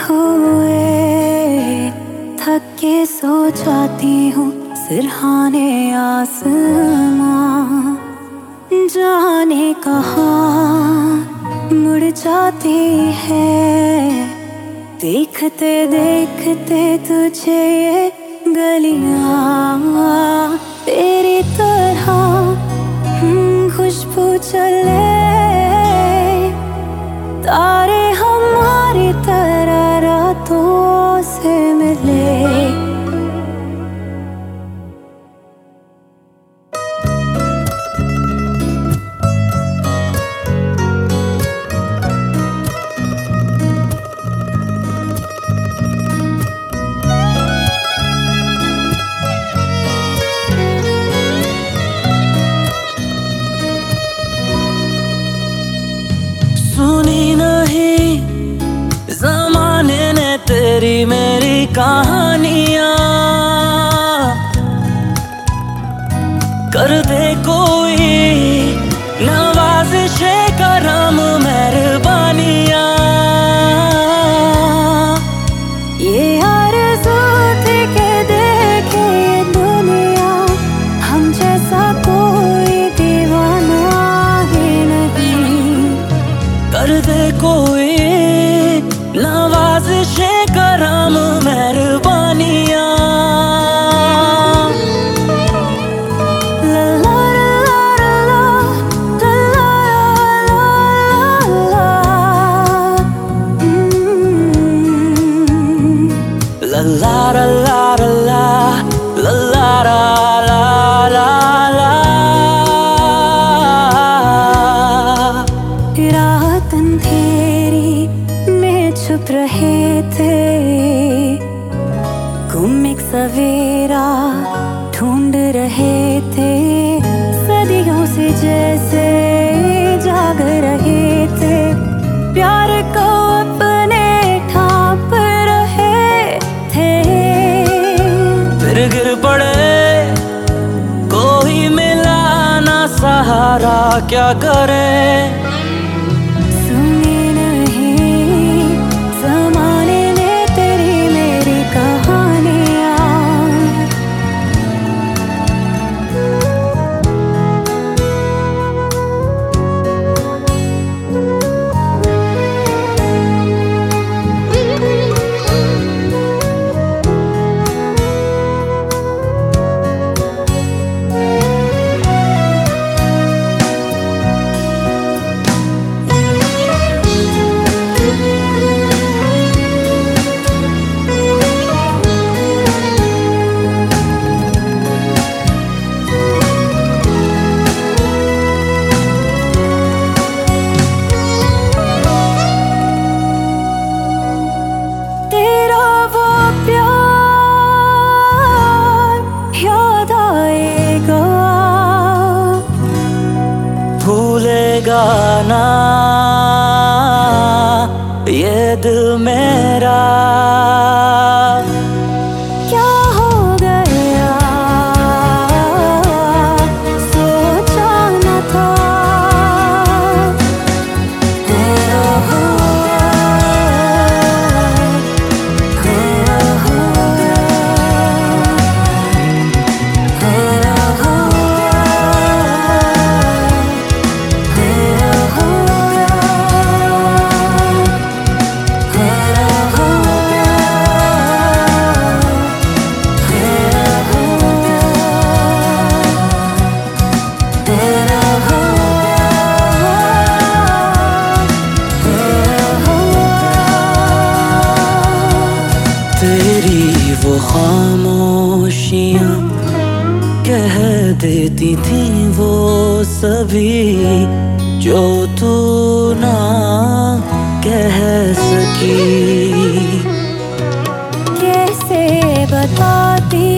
हुए थक के सो जाती हूँ सिरहाने आसमां। जाने कहा मुड़ जाती है देखते देखते तुझे ये गलियाँ। तेरी तरह हम्म, खुशबू चले तेरी मेरी कहानियाँ। कर दे कोई नवाजिश करम मेहरबानिया। ये आरज़ू थी के देखे दुनिया, हम जैसा कोई दीवाना ही नहीं। कर दे कोई सवेरा ढूंढ रहे थे, सदियों से जैसे जाग रहे थे। प्यार को अपने ठाप रहे थे। फिर गिर पड़े, कोई मिला ना सहारा, क्या करे? भूलेगा ना ये दिल मेरा। खामोशियाँ कह देती थी वो सभी जो तू ना कह सकी। कैसे बताती